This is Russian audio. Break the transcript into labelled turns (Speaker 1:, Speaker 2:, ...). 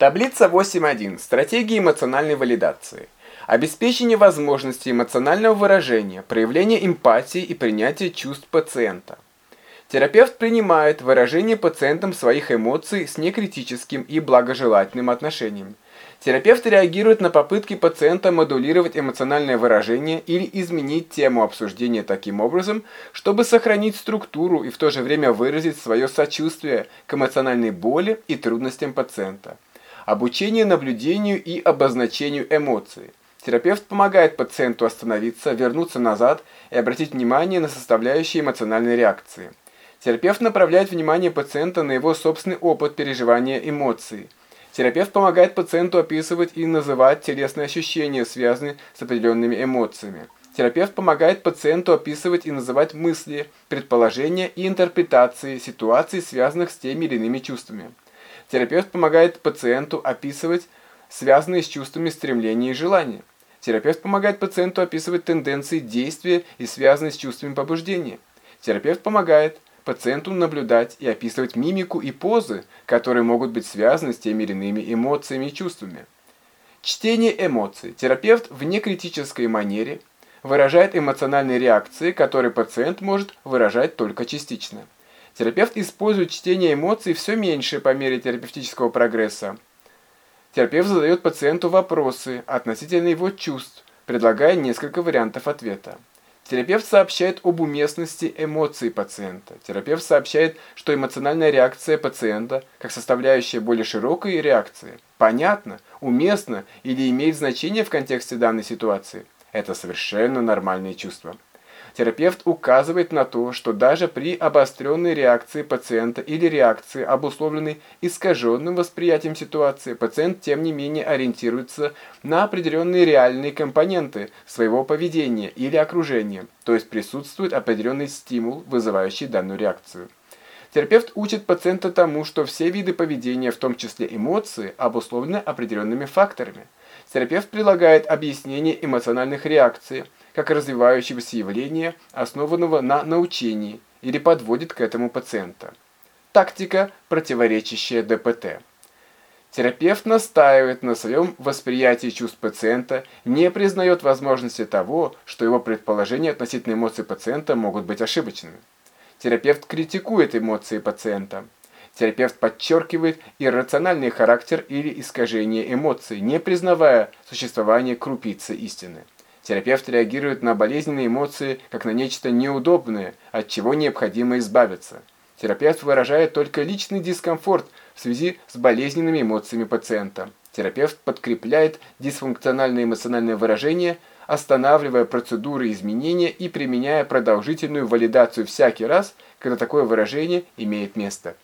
Speaker 1: Таблица 8.1. Стратегии эмоциональной валидации. Обеспечение возможности эмоционального выражения, проявления эмпатии и принятия чувств пациента. Терапевт принимает выражение пациентам своих эмоций с некритическим и благожелательным отношением. Терапевт реагирует на попытки пациента модулировать эмоциональное выражение или изменить тему обсуждения таким образом, чтобы сохранить структуру и в то же время выразить свое сочувствие к эмоциональной боли и трудностям пациента. Обучение наблюдению и обозначению эмоций. Терапевт помогает пациенту остановиться, вернуться назад и обратить внимание на составляющие эмоциональной реакции. Терапевт направляет внимание пациента на его собственный опыт переживания эмоций – Терапевт помогает пациенту описывать и называть телесные ощущения, связанные с определенными эмоциями. Терапевт помогает пациенту описывать и называть мысли, предположения и интерпретации ситуаций, связанных с теми или иными чувствами. Терапевт помогает пациенту описывать связанные с чувствами стремления и желания. Терапевт помогает пациенту описывать тенденции действия и связанные с чувствами побуждения. Терапевт помогает пациенту наблюдать и описывать мимику и позы, которые могут быть связаны с теми или иными эмоциями и чувствами. Чтение эмоций. Терапевт в некритической манере выражает эмоциональные реакции, которые пациент может выражать только частично. Терапевт использует чтение эмоций все меньше по мере терапевтического прогресса. Терапевт задает пациенту вопросы относительно его чувств, предлагая несколько вариантов ответа. Терапевт сообщает об уместности эмоций пациента. Терапевт сообщает, что эмоциональная реакция пациента, как составляющая более широкой реакции, понятна, уместна или имеет значение в контексте данной ситуации. Это совершенно нормальные чувства. Терапевт указывает на то, что даже при обостренной реакции пациента или реакции, обусловленной искаженным восприятием ситуации, пациент тем не менее ориентируется на определенные реальные компоненты своего поведения или окружения, то есть присутствует определенный стимул, вызывающий данную реакцию. Терапевт учит пациента тому, что все виды поведения, в том числе эмоции, обусловлены определенными факторами. Терапевт прилагает объяснение эмоциональных реакций, как развивающегося явления, основанного на научении, или подводит к этому пациента. Тактика, противоречащая ДПТ. Терапевт настаивает на своем восприятии чувств пациента, не признает возможности того, что его предположения относительно эмоций пациента могут быть ошибочными. Терапевт критикует эмоции пациента. Терапевт подчеркивает иррациональный характер или искажение эмоций, не признавая существование крупицы истины. Терапевт реагирует на болезненные эмоции как на нечто неудобное, от чего необходимо избавиться. Терапевт выражает только личный дискомфорт в связи с болезненными эмоциями пациента. Терапевт подкрепляет дисфункциональное эмоциональное выражение, останавливая процедуры изменения и применяя продолжительную валидацию всякий раз, когда такое выражение имеет место.